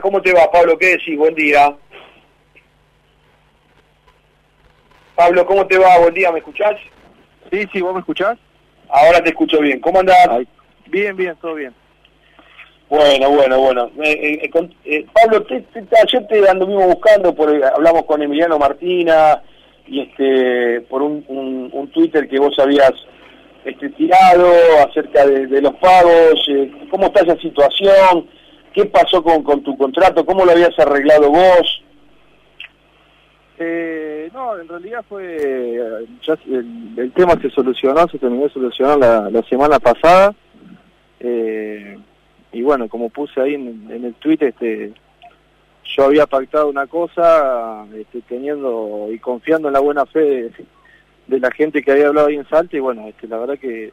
Hola, ¿cómo te va, Pablo? ¿Qué decís? Buen día. Pablo, ¿cómo te va? Buen día, ¿me escuchás? Sí, sí, ¿vos me escuchás? Ahora te escucho bien. ¿Cómo andás? Bien, bien, todo bien. Bueno, bueno, bueno. Eh, eh, eh, Pablo, te, te, ayer te anduvimos buscando, por, hablamos con Emiliano Martina y este por un, un, Twitter que vos habías este, tirado acerca de, los pagos. ¿Cómo está esa situación? ¿Qué pasó con, con tu contrato? ¿Cómo lo habías arreglado vos? Eh, no, en realidad fue, ya el, tema se solucionó, se terminó de solucionar la, semana pasada. Eh, y bueno, como puse ahí en, el tweet, este, yo había pactado una cosa, este, teniendo y confiando en la buena fe de, la gente que había hablado ahí en Salta, y bueno, este, la verdad que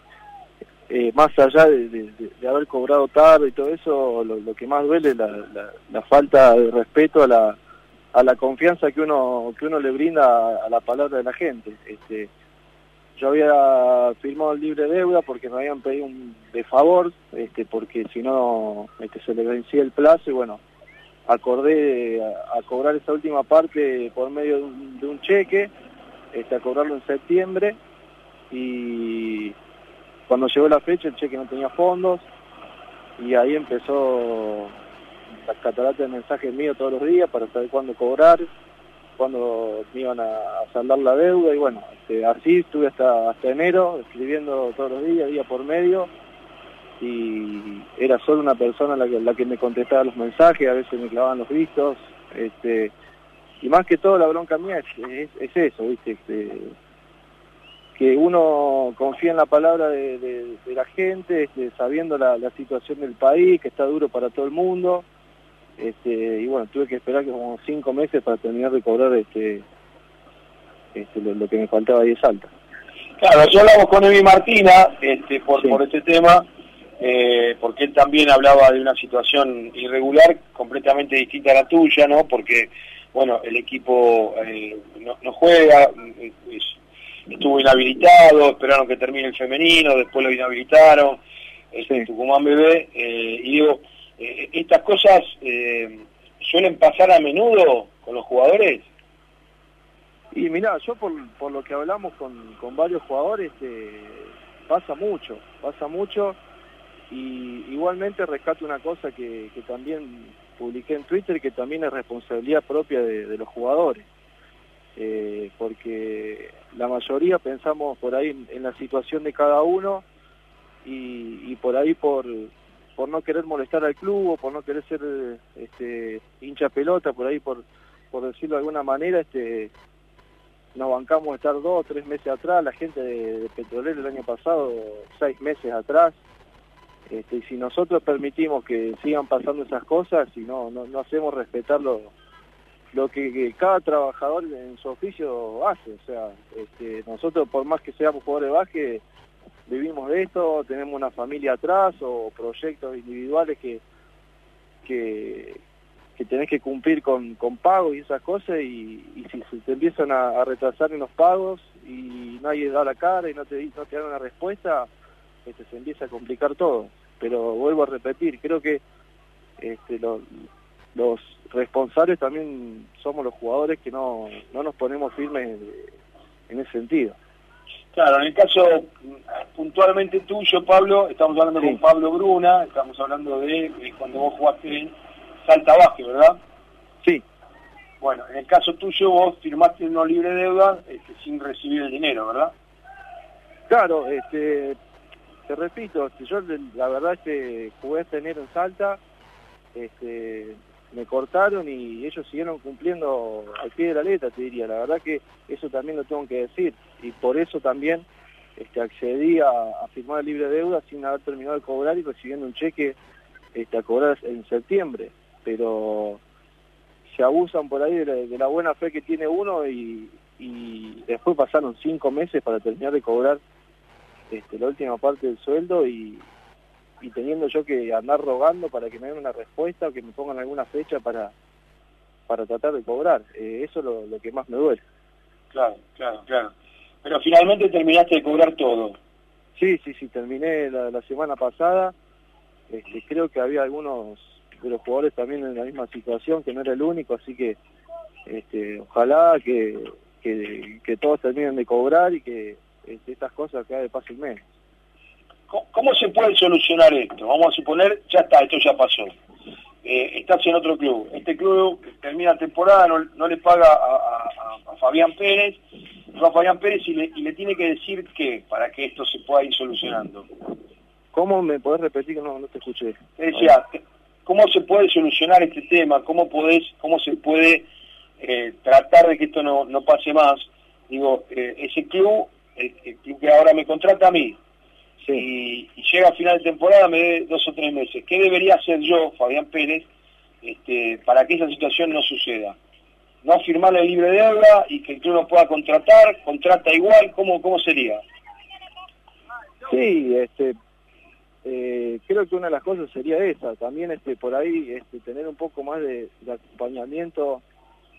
eh, más allá de, haber cobrado tarde y todo eso, lo, que más duele es la, la falta de respeto a la a la confianza que uno que uno le brinda a, la palabra de la gente. Este, yo había firmado el libre deuda porque me habían pedido un de favor, este, porque si no este, se le vencía el plazo y bueno, acordé a, cobrar esa última parte por medio de un, cheque, este, a cobrarlo en septiembre y cuando llegó la fecha el cheque no tenía fondos y ahí empezó las cataratas de mensajes míos todos los días para saber cuándo cobrar, cuándo me iban a, saldar la deuda y bueno, este, así estuve hasta, enero escribiendo todos los días, día por medio y era solo una persona la que, la que me contestaba los mensajes, a veces me clavaban los vistos, este, y más que todo la bronca mía es, es, eso, ¿viste? Este, que uno confía en la palabra de, la gente, este, sabiendo la, la, situación del país, que está duro para todo el mundo, este, y bueno, tuve que esperar como cinco meses para terminar de cobrar este, este lo, que me faltaba ahí de Salta. Claro, yo hablamos con Evi Martina este, por, por este tema, eh, porque él también hablaba de una situación irregular, completamente distinta a la tuya, ¿no? Porque, bueno, el equipo eh, no, juega, estuvo inhabilitado, esperaron que termine el femenino, después lo inhabilitaron, este, Tucumán Bebé, eh, y digo, eh, ¿Estas cosas eh, suelen pasar a menudo con los jugadores? Y mira, yo por, por lo que hablamos con, con varios jugadores, eh, pasa mucho, pasa mucho. Y igualmente rescato una cosa que, que también publiqué en Twitter, que también es responsabilidad propia de, los jugadores. Porque la mayoría pensamos por ahí en, la situación de cada uno y, por ahí por, por no querer molestar al club o por no querer ser este, hincha pelota, por ahí por, por decirlo de alguna manera, este, nos bancamos estar dos tres meses atrás, la gente de, Petrolero el año pasado, seis meses atrás, este, y si nosotros permitimos que sigan pasando esas cosas y no, no, hacemos respetar lo, lo que, cada trabajador en su oficio hace, o sea, este, nosotros por más que seamos jugadores de básquet, vivimos de esto, tenemos una familia atrás o proyectos individuales que, que, que tenés que cumplir con, con pagos y esas cosas y, si se te empiezan a, retrasar en los pagos y nadie da la cara y no te, no te dan una respuesta, este, se empieza a complicar todo. Pero vuelvo a repetir, creo que este, los responsables también somos los jugadores que no, no nos ponemos firmes en ese sentido. Claro, en el caso puntualmente tuyo, Pablo, estamos hablando con Pablo Bruna, estamos hablando de, cuando vos jugaste en Salta Vázquez, ¿verdad? Sí. Bueno, en el caso tuyo vos firmaste no libre deuda este, sin recibir el dinero, ¿verdad? Claro, este, te repito, este, yo la verdad es que jugué este enero en Salta, este, me cortaron y ellos siguieron cumpliendo al pie de la letra, te diría. La verdad que eso también lo tengo que decir y por eso también este, accedí a, firmar el libre deuda sin haber terminado de cobrar y recibiendo un cheque este, a cobrar en septiembre. Pero se abusan por ahí de la, buena fe que tiene uno y, después pasaron cinco meses para terminar de cobrar este, la última parte del sueldo y, y teniendo yo que andar rogando para que me den una respuesta o que me pongan alguna fecha para para tratar de cobrar. Eh, eso es lo, que más me duele. Claro, claro, claro. Pero finalmente terminaste de cobrar todo. Sí, sí, sí, terminé la, semana pasada. Este, creo que había algunos de los jugadores también en la misma situación, que no era el único, así que este, ojalá que, que, todos terminen de cobrar y que este, estas cosas pasen menos. ¿Cómo se puede solucionar esto? Vamos a suponer, ya está, esto ya pasó. Eh, estás en otro club. Este club termina temporada, no, le paga a, Fabián Pérez, a Fabián Pérez y le, tiene que decir qué para que esto se pueda ir solucionando. ¿Cómo me podés repetir que no, no te escuché? Decía, ¿cómo se puede solucionar este tema? ¿Cómo podés, cómo se puede eh, tratar de que esto no, no pase más? Digo, eh, ese club, el, club que ahora me contrata a mí, y, llega a final de temporada, me dé dos o tres meses. ¿Qué debería hacer yo, Fabián Pérez, este, para que esa situación no suceda? No firmarle el libre deuda y que el club no pueda contratar, contrata igual, ¿cómo, cómo sería? Sí, este, eh, creo que una de las cosas sería esa, también este, por ahí este, tener un poco más de, acompañamiento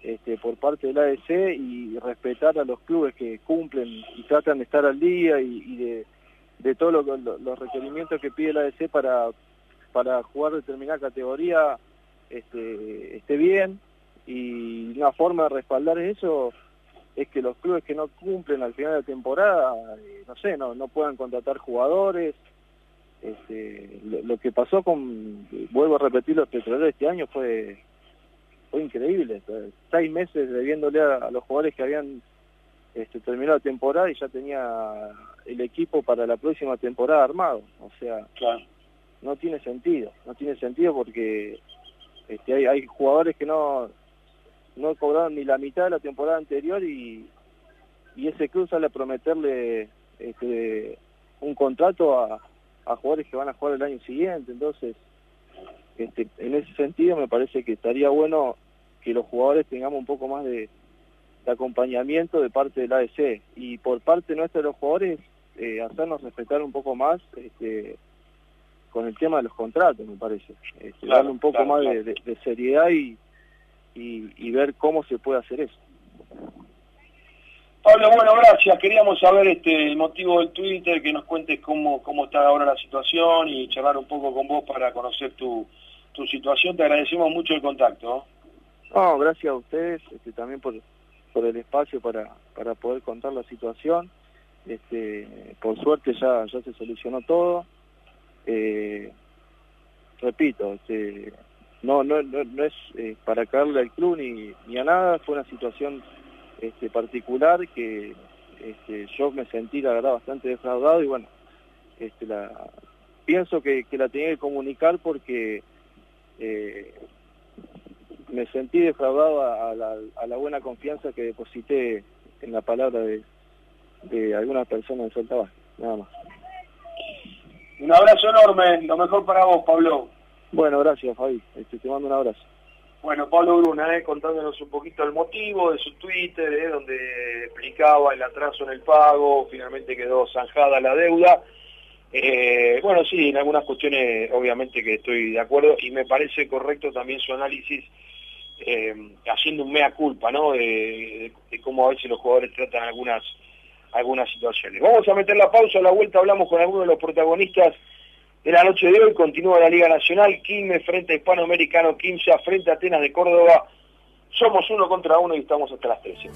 este, por parte del ADC y respetar a los clubes que cumplen y tratan de estar al día y de de todos los requerimientos que pide la ADC para, para jugar determinada categoría este, esté bien y una forma de respaldar eso es que los clubes que no cumplen al final de la temporada, eh, no sé, no, no puedan contratar jugadores. Este, lo, que pasó con, vuelvo a repetir, los petroleros este año fue fue increíble. Seis meses debiéndole a los jugadores que habían este, terminó la temporada y ya tenía el equipo para la próxima temporada armado. O sea, no tiene sentido, no tiene sentido porque este, hay, hay jugadores que no, no cobraron ni la mitad de la temporada anterior y, y ese club sale a prometerle este, un contrato a, a jugadores que van a jugar el año siguiente. Entonces, este, en ese sentido me parece que estaría bueno que los jugadores tengamos un poco más de, acompañamiento de parte del ADC y por parte nuestra de los jugadores eh, hacernos respetar un poco más este, con el tema de los contratos, me parece. Este, darle un poco más de, seriedad y, y, ver cómo se puede hacer eso. Pablo, bueno, gracias. Queríamos saber este el motivo del Twitter, que nos cuentes cómo, cómo está ahora la situación y charlar un poco con vos para conocer tu, tu situación. Te agradecemos mucho el contacto. No, gracias a ustedes este, también por, por el espacio para, para poder contar la situación. Este, por suerte ya, se solucionó todo. Eh, repito, este, no, es eh, para caerle al club ni, a nada, fue una situación este, particular que este, yo me sentí la verdad bastante defraudado y bueno, la, pienso que, la tenía que comunicar porque eh, me sentí defraudado a, la, buena confianza que deposité en la palabra de, de algunas personas de Salta nada más. Un abrazo enorme, lo mejor para vos, Pablo. Bueno, gracias, Fabi. Este, te mando un abrazo. Bueno, Pablo Bruna, eh, contándonos un poquito el motivo de su Twitter, eh, donde explicaba el atraso en el pago, finalmente quedó zanjada la deuda. Eh, bueno, sí, en algunas cuestiones obviamente que estoy de acuerdo y me parece correcto también su análisis eh, haciendo un mea culpa, ¿no? De, cómo a veces los jugadores tratan algunas algunas situaciones. Vamos a meter la pausa, a la vuelta hablamos con algunos de los protagonistas de la noche de hoy. Continúa la Liga Nacional, Quilmes frente a Hispanoamericano, Quimsa frente a Atenas de Córdoba. Somos uno contra uno y estamos hasta las 13.